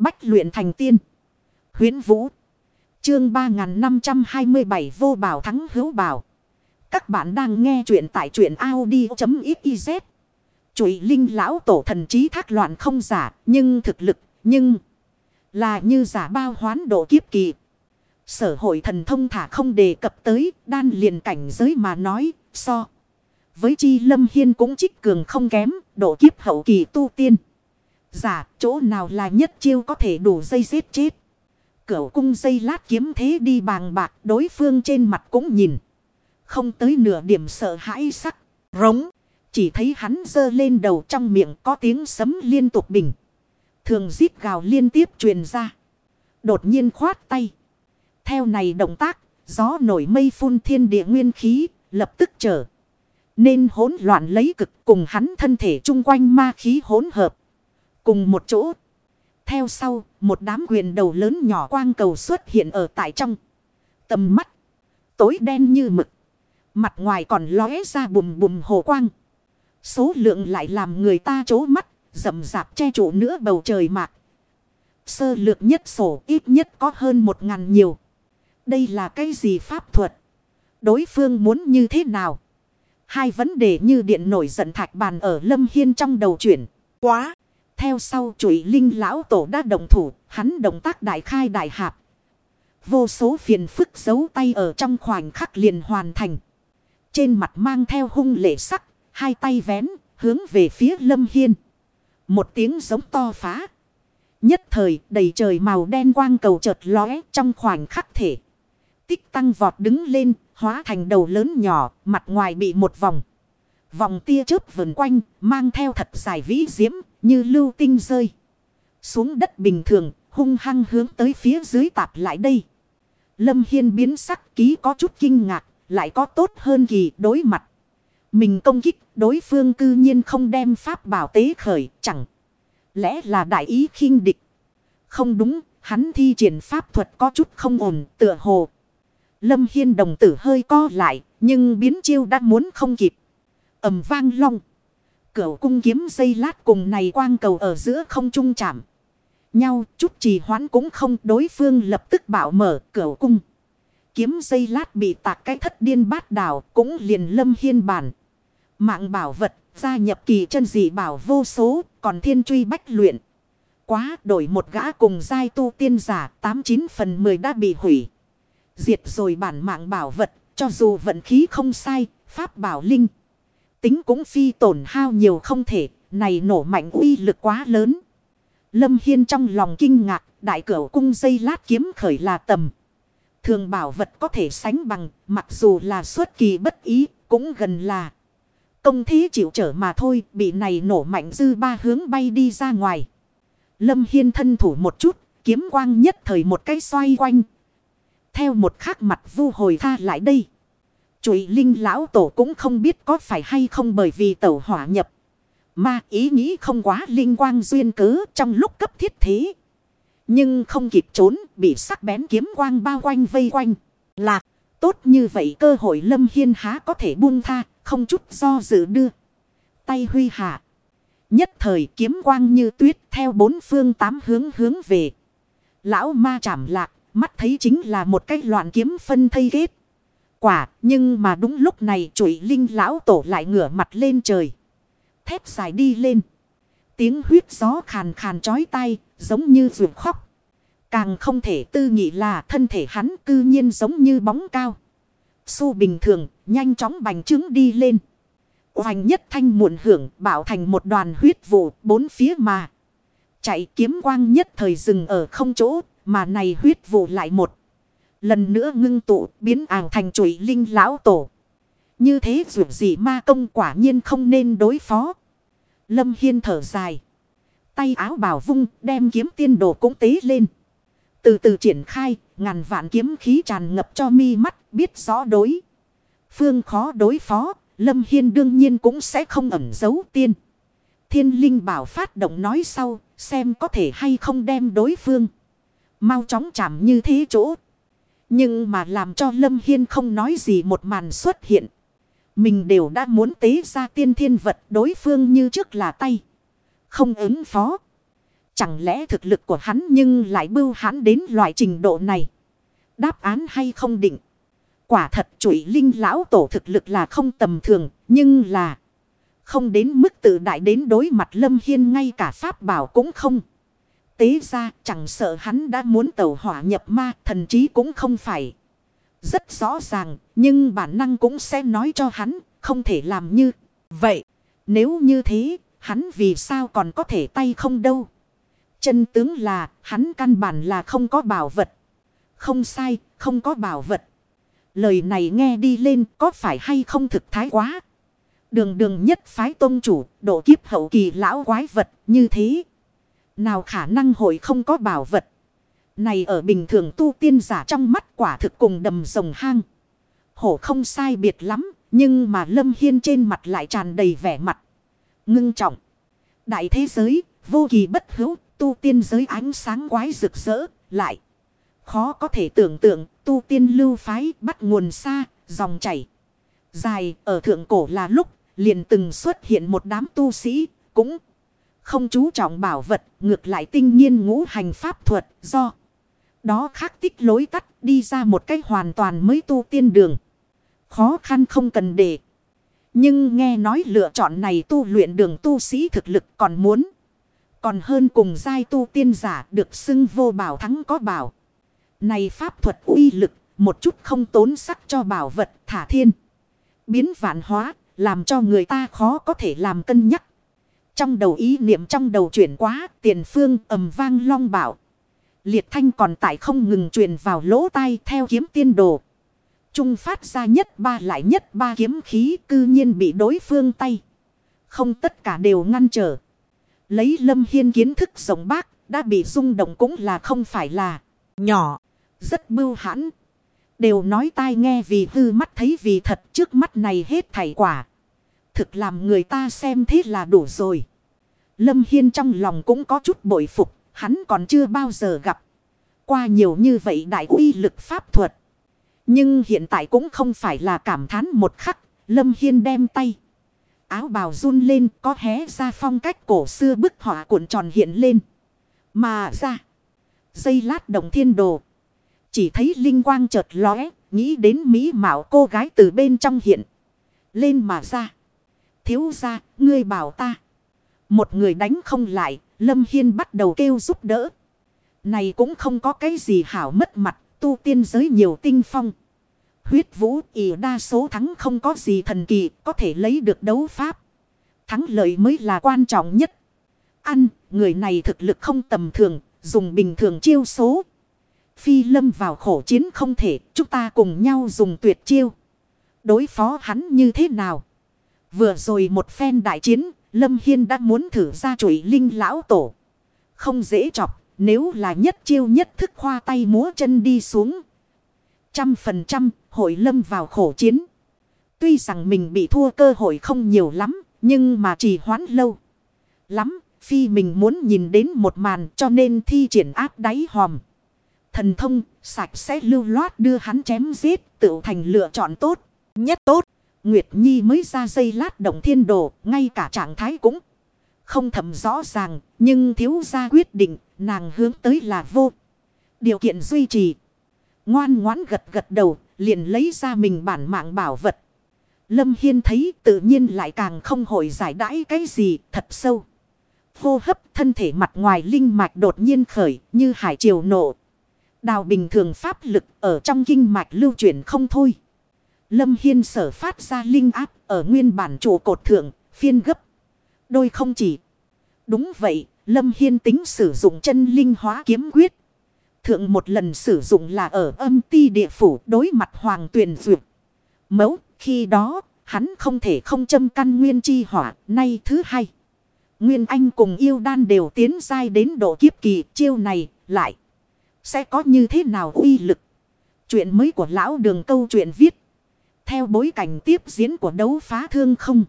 Bách luyện thành tiên. huyễn Vũ. Chương 3527 vô bảo thắng hữu bảo. Các bạn đang nghe truyện tại truyện Audi.xyz. Chuỷ linh lão tổ thần trí thác loạn không giả. Nhưng thực lực. Nhưng. Là như giả bao hoán độ kiếp kỳ. Sở hội thần thông thả không đề cập tới. Đan liền cảnh giới mà nói. So. Với chi lâm hiên cũng trích cường không kém. Độ kiếp hậu kỳ tu tiên. Giả chỗ nào là nhất chiêu có thể đủ dây giết chết. Cửu cung dây lát kiếm thế đi bàng bạc đối phương trên mặt cũng nhìn. Không tới nửa điểm sợ hãi sắc. Rống. Chỉ thấy hắn dơ lên đầu trong miệng có tiếng sấm liên tục bình. Thường giết gào liên tiếp truyền ra. Đột nhiên khoát tay. Theo này động tác, gió nổi mây phun thiên địa nguyên khí, lập tức trở. Nên hỗn loạn lấy cực cùng hắn thân thể chung quanh ma khí hỗn hợp. Cùng một chỗ. Theo sau, một đám quyền đầu lớn nhỏ quang cầu xuất hiện ở tại trong. Tầm mắt. Tối đen như mực. Mặt ngoài còn lóe ra bùm bùm hồ quang. Số lượng lại làm người ta chố mắt. Rậm rạp che trụ nữa bầu trời mạc. Sơ lược nhất sổ ít nhất có hơn một ngàn nhiều. Đây là cái gì pháp thuật? Đối phương muốn như thế nào? Hai vấn đề như điện nổi giận thạch bàn ở lâm hiên trong đầu chuyển. Quá! Theo sau chuỗi linh lão tổ đã đồng thủ, hắn động tác đại khai đại hạp. Vô số phiền phức giấu tay ở trong khoảnh khắc liền hoàn thành. Trên mặt mang theo hung lệ sắc, hai tay vén, hướng về phía lâm hiên. Một tiếng giống to phá. Nhất thời đầy trời màu đen quang cầu chợt lóe trong khoảnh khắc thể. Tích tăng vọt đứng lên, hóa thành đầu lớn nhỏ, mặt ngoài bị một vòng. Vòng tia chớp vần quanh, mang theo thật dài vĩ diễm, như lưu tinh rơi. Xuống đất bình thường, hung hăng hướng tới phía dưới tạp lại đây. Lâm Hiên biến sắc ký có chút kinh ngạc, lại có tốt hơn kỳ đối mặt. Mình công kích, đối phương cư nhiên không đem pháp bảo tế khởi, chẳng. Lẽ là đại ý khinh địch. Không đúng, hắn thi triển pháp thuật có chút không ổn, tựa hồ. Lâm Hiên đồng tử hơi co lại, nhưng biến chiêu đã muốn không kịp ầm vang long. Cửu cung kiếm dây lát cùng này quang cầu ở giữa không trung chạm. Nhau chút trì hoãn cũng không, đối phương lập tức bảo mở cửu cung. Kiếm dây lát bị tạc cái thất điên bát đảo cũng liền lâm hiên bản. Mạng bảo vật, gia nhập kỳ chân dị bảo vô số, còn thiên truy bách luyện. Quá đổi một gã cùng giai tu tiên giả 89 phần 10 đã bị hủy. Diệt rồi bản mạng bảo vật, cho dù vận khí không sai, pháp bảo linh. Tính cũng phi tổn hao nhiều không thể, này nổ mạnh uy lực quá lớn. Lâm Hiên trong lòng kinh ngạc, đại cửu cung dây lát kiếm khởi là tầm. Thường bảo vật có thể sánh bằng, mặc dù là xuất kỳ bất ý, cũng gần là. Công thế chịu trở mà thôi, bị này nổ mạnh dư ba hướng bay đi ra ngoài. Lâm Hiên thân thủ một chút, kiếm quang nhất thời một cái xoay quanh. Theo một khắc mặt vu hồi tha lại đây chuỵ linh lão tổ cũng không biết có phải hay không bởi vì tẩu hỏa nhập. Mà ý nghĩ không quá linh quang duyên cớ trong lúc cấp thiết thế. Nhưng không kịp trốn bị sắc bén kiếm quang bao quanh vây quanh. Lạc, tốt như vậy cơ hội lâm hiên há có thể buông tha, không chút do dự đưa. Tay huy hạ. Nhất thời kiếm quang như tuyết theo bốn phương tám hướng hướng về. Lão ma chảm lạc, mắt thấy chính là một cái loạn kiếm phân thây kết quả, nhưng mà đúng lúc này chuỗi linh lão tổ lại ngửa mặt lên trời. Thép dài đi lên. Tiếng huyết gió khàn khàn chói tai, giống như ruột khóc. Càng không thể tư nghị là thân thể hắn cư nhiên giống như bóng cao. Su bình thường, nhanh chóng bành trướng đi lên. Hoành nhất thanh muộn hưởng bảo thành một đoàn huyết vụ bốn phía mà. Chạy kiếm quang nhất thời dừng ở không chỗ, mà này huyết vụ lại một. Lần nữa ngưng tụ biến ảo thành chuỗi linh lão tổ. Như thế dù gì ma công quả nhiên không nên đối phó. Lâm Hiên thở dài. Tay áo bảo vung đem kiếm tiên đồ cũng tế lên. Từ từ triển khai, ngàn vạn kiếm khí tràn ngập cho mi mắt, biết rõ đối. Phương khó đối phó, Lâm Hiên đương nhiên cũng sẽ không ẩn giấu tiên. Thiên linh bảo phát động nói sau, xem có thể hay không đem đối phương. Mau chóng chạm như thế chỗ. Nhưng mà làm cho Lâm Hiên không nói gì một màn xuất hiện. Mình đều đã muốn tế ra tiên thiên vật đối phương như trước là tay. Không ứng phó. Chẳng lẽ thực lực của hắn nhưng lại bưu hắn đến loại trình độ này? Đáp án hay không định? Quả thật chuỗi linh lão tổ thực lực là không tầm thường, nhưng là không đến mức tự đại đến đối mặt Lâm Hiên ngay cả pháp bảo cũng không. Tế ra chẳng sợ hắn đã muốn tẩu hỏa nhập ma, thần trí cũng không phải. Rất rõ ràng, nhưng bản năng cũng sẽ nói cho hắn, không thể làm như vậy. Nếu như thế, hắn vì sao còn có thể tay không đâu? Chân tướng là, hắn căn bản là không có bảo vật. Không sai, không có bảo vật. Lời này nghe đi lên có phải hay không thực thái quá? Đường đường nhất phái tôn chủ, độ kiếp hậu kỳ lão quái vật như thế. Nào khả năng hội không có bảo vật. Này ở bình thường tu tiên giả trong mắt quả thực cùng đầm rồng hang. Hổ không sai biệt lắm, nhưng mà Lâm Hiên trên mặt lại tràn đầy vẻ mặt. Ngưng trọng. Đại thế giới, vô kỳ bất hữu, tu tiên giới ánh sáng quái rực rỡ, lại. Khó có thể tưởng tượng, tu tiên lưu phái bắt nguồn xa, dòng chảy. Dài, ở thượng cổ là lúc, liền từng xuất hiện một đám tu sĩ, cũng không chú trọng bảo vật, ngược lại tinh nhiên ngũ hành pháp thuật, do đó khắc tích lối tắt đi ra một cách hoàn toàn mới tu tiên đường. Khó khăn không cần để. Nhưng nghe nói lựa chọn này tu luyện đường tu sĩ thực lực còn muốn. Còn hơn cùng giai tu tiên giả được xưng vô bảo thắng có bảo. Này pháp thuật uy lực, một chút không tốn sắc cho bảo vật thả thiên. Biến vạn hóa, làm cho người ta khó có thể làm cân nhắc. Trong đầu ý niệm trong đầu chuyển quá, tiền phương ầm vang long bảo. Liệt thanh còn tại không ngừng truyền vào lỗ tai theo kiếm tiên đồ. Trung phát ra nhất ba lại nhất ba kiếm khí cư nhiên bị đối phương tay. Không tất cả đều ngăn trở. Lấy lâm hiên kiến thức rộng bác đã bị rung động cũng là không phải là nhỏ. Rất bưu hãn. Đều nói tai nghe vì hư mắt thấy vì thật trước mắt này hết thảy quả. Thực làm người ta xem thế là đủ rồi. Lâm Hiên trong lòng cũng có chút bội phục. Hắn còn chưa bao giờ gặp. Qua nhiều như vậy đại uy lực pháp thuật. Nhưng hiện tại cũng không phải là cảm thán một khắc. Lâm Hiên đem tay. Áo bào run lên có hé ra phong cách cổ xưa bức họa cuộn tròn hiện lên. Mà ra. Dây lát đồng thiên đồ. Chỉ thấy linh quang chợt lóe. Nghĩ đến mỹ mạo cô gái từ bên trong hiện. Lên mà ra. Thiếu ra, ngươi bảo ta. Một người đánh không lại, Lâm Hiên bắt đầu kêu giúp đỡ. Này cũng không có cái gì hảo mất mặt, tu tiên giới nhiều tinh phong. Huyết vũ ỉ đa số thắng không có gì thần kỳ, có thể lấy được đấu pháp. Thắng lợi mới là quan trọng nhất. Ăn, người này thực lực không tầm thường, dùng bình thường chiêu số. Phi lâm vào khổ chiến không thể, chúng ta cùng nhau dùng tuyệt chiêu. Đối phó hắn như thế nào? Vừa rồi một phen đại chiến, Lâm Hiên đã muốn thử ra chuỗi linh lão tổ. Không dễ chọc, nếu là nhất chiêu nhất thức khoa tay múa chân đi xuống. Trăm phần trăm, hội lâm vào khổ chiến. Tuy rằng mình bị thua cơ hội không nhiều lắm, nhưng mà trì hoãn lâu. Lắm, phi mình muốn nhìn đến một màn cho nên thi triển áp đáy hòm. Thần thông, sạch sẽ lưu loát đưa hắn chém giết, tự thành lựa chọn tốt, nhất tốt. Nguyệt Nhi mới ra dây lát động thiên đồ, ngay cả trạng thái cũng không thầm rõ ràng, nhưng thiếu gia quyết định, nàng hướng tới là vô. Điều kiện duy trì. Ngoan ngoãn gật gật đầu, liền lấy ra mình bản mạng bảo vật. Lâm Hiên thấy tự nhiên lại càng không hồi giải đãi cái gì thật sâu. Hô hấp thân thể mặt ngoài linh mạch đột nhiên khởi như hải triều nổ. Đào bình thường pháp lực ở trong kinh mạch lưu chuyển không thôi. Lâm Hiên sở phát ra linh áp ở nguyên bản trụ cột thượng, phiên gấp. Đôi không chỉ. Đúng vậy, Lâm Hiên tính sử dụng chân linh hóa kiếm quyết. Thượng một lần sử dụng là ở âm ti địa phủ đối mặt hoàng tuyển duyệt. Mẫu, khi đó, hắn không thể không châm căn nguyên chi hỏa, nay thứ hai. Nguyên Anh cùng yêu đan đều tiến dai đến độ kiếp kỳ chiêu này, lại. Sẽ có như thế nào uy lực? Chuyện mới của lão đường câu chuyện viết theo bối cảnh tiếp diễn của đấu phá thương không.